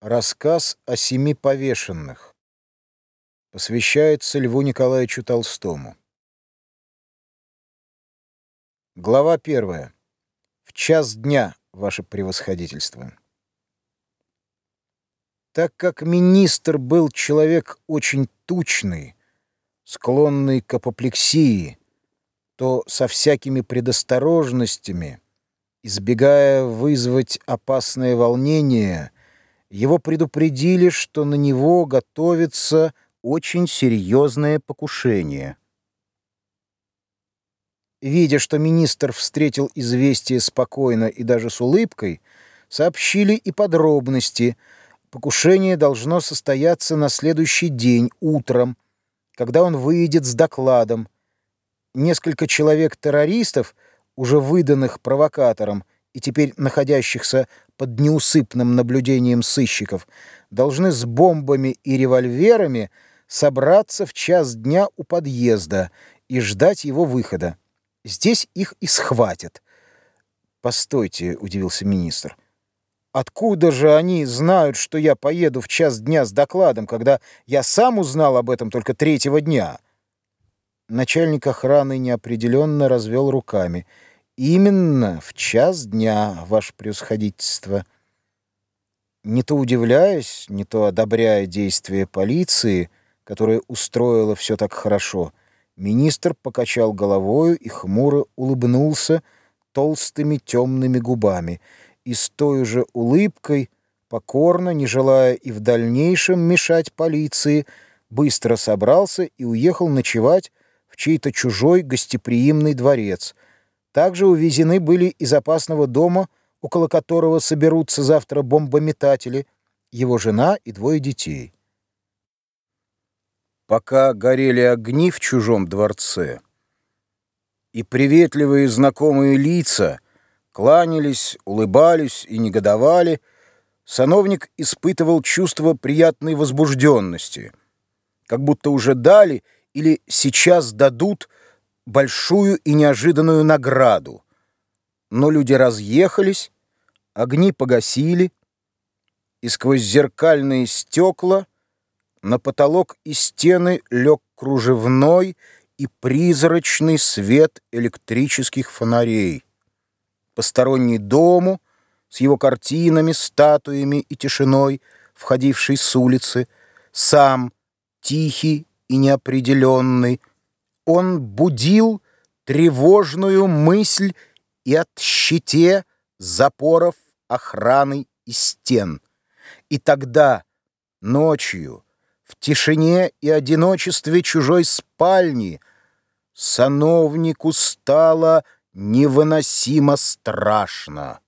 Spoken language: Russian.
Рассказ о семи повешенных. Посвящается Льву Николаевичу Толстому. Глава первая. В час дня, ваше превосходительство. Так как министр был человек очень тучный, склонный к апоплексии, то со всякими предосторожностями, избегая вызвать опасное волнение, его предупредили, что на него готовится очень серьезное покушение. Видя, что министр встретил известие спокойно и даже с улыбкой, сообщили и подробности. Покушение должно состояться на следующий день, утром, когда он выйдет с докладом. Несколько человек-террористов, уже выданных провокатором и теперь находящихся под неусыпным наблюдением сыщиков, должны с бомбами и револьверами собраться в час дня у подъезда и ждать его выхода. Здесь их и схватят. «Постойте», — удивился министр. «Откуда же они знают, что я поеду в час дня с докладом, когда я сам узнал об этом только третьего дня?» Начальник охраны неопределенно развел руками — Именно в час дня, ваше превосходительство. Не то удивляясь, не то одобряя действия полиции, которая устроила все так хорошо, министр покачал головою и хмуро улыбнулся толстыми темными губами и с той же улыбкой, покорно, не желая и в дальнейшем мешать полиции, быстро собрался и уехал ночевать в чей-то чужой гостеприимный дворец — также увезены были из опасного дома, около которого соберутся завтра бомбометатели, его жена и двое детей. Пока горели огни в чужом дворце, и приветливые знакомые лица кланялись, улыбались и негодовали, сановник испытывал чувство приятной возбужденности, как будто уже дали или сейчас дадут большую и неожиданную награду. Но люди разъехались, огни погасили, и сквозь зеркальные стекла на потолок и стены лег кружевной и призрачный свет электрических фонарей. Посторонний дому с его картинами, статуями и тишиной, входивший с улицы, сам тихий и неопределенный, он будил тревожную мысль и от щите запоров охраны и стен. И тогда, ночью, в тишине и одиночестве чужой спальни, сановнику стало невыносимо страшно.